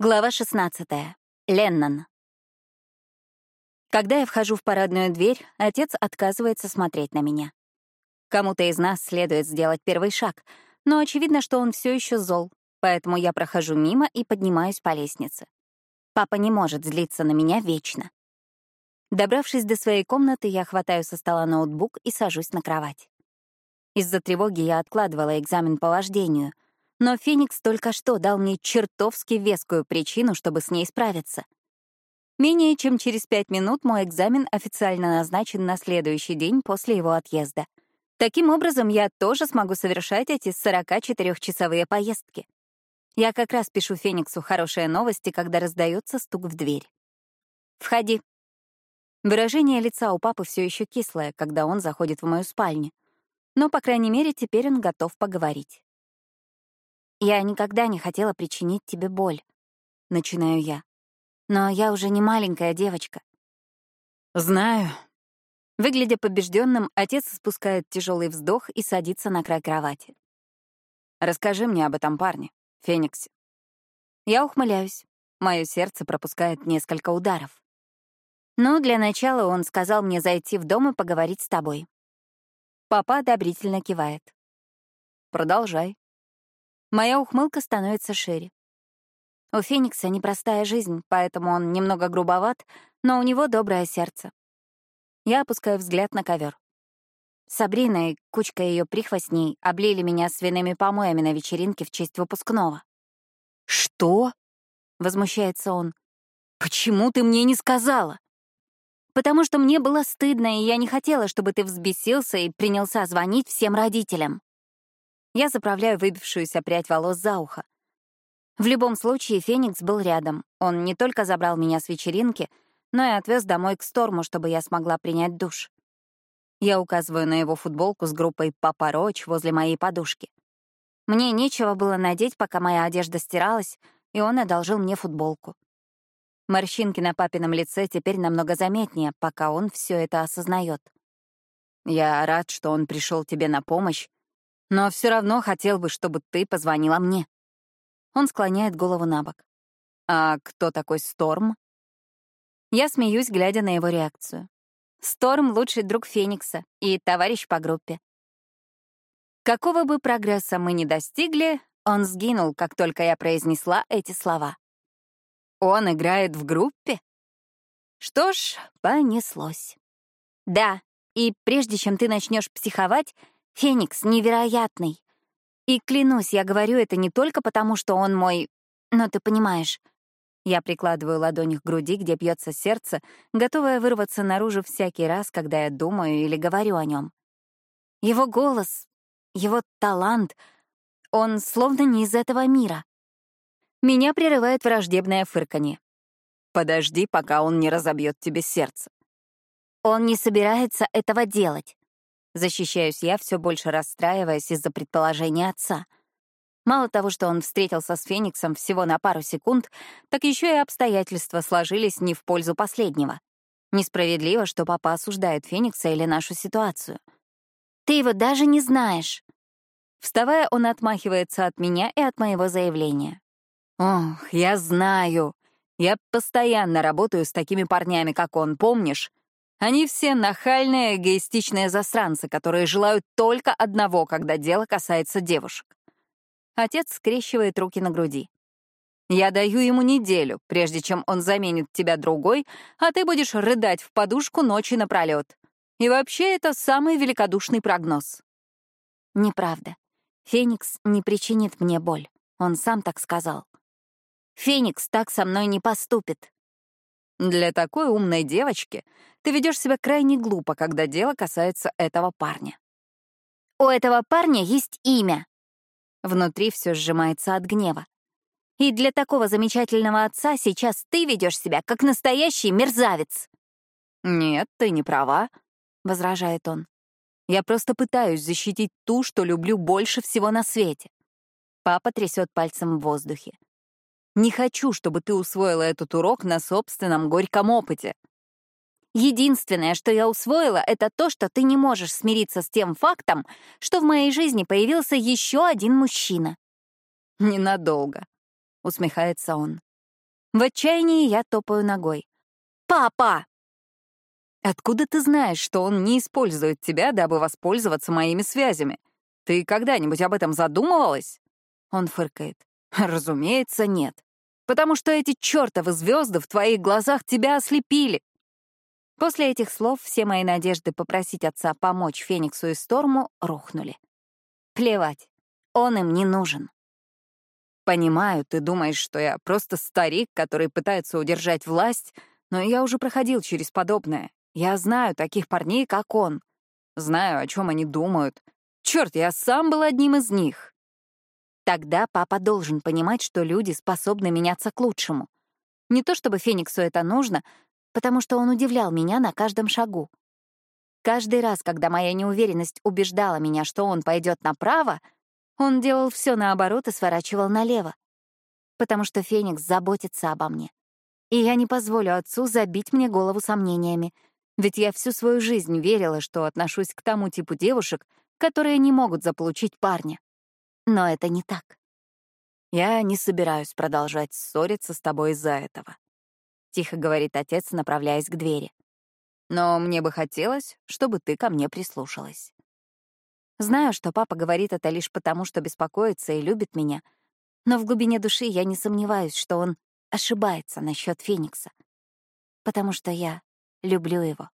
Глава 16. Леннон. Когда я вхожу в парадную дверь, отец отказывается смотреть на меня. Кому-то из нас следует сделать первый шаг, но очевидно, что он все еще зол, поэтому я прохожу мимо и поднимаюсь по лестнице. Папа не может злиться на меня вечно. Добравшись до своей комнаты, я хватаю со стола ноутбук и сажусь на кровать. Из-за тревоги я откладывала экзамен по вождению — но Феникс только что дал мне чертовски вескую причину, чтобы с ней справиться. Менее чем через пять минут мой экзамен официально назначен на следующий день после его отъезда. Таким образом, я тоже смогу совершать эти 44-часовые поездки. Я как раз пишу Фениксу хорошие новости, когда раздается стук в дверь. «Входи». Выражение лица у папы все еще кислое, когда он заходит в мою спальню. Но, по крайней мере, теперь он готов поговорить. «Я никогда не хотела причинить тебе боль», — начинаю я. «Но я уже не маленькая девочка». «Знаю». Выглядя побежденным, отец спускает тяжелый вздох и садится на край кровати. «Расскажи мне об этом парне, Фениксе». Я ухмыляюсь. Мое сердце пропускает несколько ударов. Ну, для начала он сказал мне зайти в дом и поговорить с тобой. Папа одобрительно кивает. Продолжай. Моя ухмылка становится шире. У Феникса непростая жизнь, поэтому он немного грубоват, но у него доброе сердце. Я опускаю взгляд на ковер. Сабрина и кучка ее прихвостней облили меня свиными помоями на вечеринке в честь выпускного. «Что?» — возмущается он. «Почему ты мне не сказала?» «Потому что мне было стыдно, и я не хотела, чтобы ты взбесился и принялся звонить всем родителям». Я заправляю выбившуюся прядь волос за ухо. В любом случае, Феникс был рядом. Он не только забрал меня с вечеринки, но и отвез домой к Сторму, чтобы я смогла принять душ. Я указываю на его футболку с группой «Папа Роч» возле моей подушки. Мне нечего было надеть, пока моя одежда стиралась, и он одолжил мне футболку. Морщинки на папином лице теперь намного заметнее, пока он все это осознает. Я рад, что он пришел тебе на помощь, но все равно хотел бы, чтобы ты позвонила мне». Он склоняет голову на бок. «А кто такой Сторм?» Я смеюсь, глядя на его реакцию. Сторм — лучший друг Феникса и товарищ по группе. Какого бы прогресса мы ни достигли, он сгинул, как только я произнесла эти слова. Он играет в группе? Что ж, понеслось. Да, и прежде чем ты начнешь психовать, Феникс невероятный. И клянусь, я говорю это не только потому, что он мой... Но ты понимаешь. Я прикладываю ладонь к груди, где бьется сердце, готовая вырваться наружу всякий раз, когда я думаю или говорю о нем. Его голос, его талант, он словно не из этого мира. Меня прерывает враждебное фырканье. Подожди, пока он не разобьет тебе сердце. Он не собирается этого делать. Защищаюсь я, все больше расстраиваясь из-за предположения отца. Мало того, что он встретился с Фениксом всего на пару секунд, так еще и обстоятельства сложились не в пользу последнего. Несправедливо, что папа осуждает Феникса или нашу ситуацию. «Ты его даже не знаешь!» Вставая, он отмахивается от меня и от моего заявления. «Ох, я знаю. Я постоянно работаю с такими парнями, как он, помнишь? Они все нахальные, эгоистичные засранцы, которые желают только одного, когда дело касается девушек. Отец скрещивает руки на груди. Я даю ему неделю, прежде чем он заменит тебя другой, а ты будешь рыдать в подушку ночи напролет. И вообще это самый великодушный прогноз. Неправда. Феникс не причинит мне боль. Он сам так сказал. Феникс так со мной не поступит. Для такой умной девочки ты ведешь себя крайне глупо, когда дело касается этого парня. У этого парня есть имя. Внутри все сжимается от гнева. И для такого замечательного отца сейчас ты ведешь себя как настоящий мерзавец. Нет, ты не права, возражает он. Я просто пытаюсь защитить ту, что люблю больше всего на свете. Папа трясет пальцем в воздухе. Не хочу, чтобы ты усвоила этот урок на собственном горьком опыте. Единственное, что я усвоила, это то, что ты не можешь смириться с тем фактом, что в моей жизни появился еще один мужчина. Ненадолго, усмехается он. В отчаянии я топаю ногой. «Папа!» «Откуда ты знаешь, что он не использует тебя, дабы воспользоваться моими связями? Ты когда-нибудь об этом задумывалась?» Он фыркает. «Разумеется, нет. Потому что эти чертовы звезды в твоих глазах тебя ослепили. После этих слов все мои надежды попросить отца помочь Фениксу и Сторму рухнули. Плевать, он им не нужен. Понимаю, ты думаешь, что я просто старик, который пытается удержать власть, но я уже проходил через подобное. Я знаю таких парней, как он. Знаю, о чем они думают. Черт, я сам был одним из них. Тогда папа должен понимать, что люди способны меняться к лучшему. Не то чтобы Фениксу это нужно, потому что он удивлял меня на каждом шагу. Каждый раз, когда моя неуверенность убеждала меня, что он пойдет направо, он делал все наоборот и сворачивал налево. Потому что Феникс заботится обо мне. И я не позволю отцу забить мне голову сомнениями, ведь я всю свою жизнь верила, что отношусь к тому типу девушек, которые не могут заполучить парня. Но это не так. Я не собираюсь продолжать ссориться с тобой из-за этого тихо говорит отец, направляясь к двери. Но мне бы хотелось, чтобы ты ко мне прислушалась. Знаю, что папа говорит это лишь потому, что беспокоится и любит меня, но в глубине души я не сомневаюсь, что он ошибается насчет Феникса, потому что я люблю его.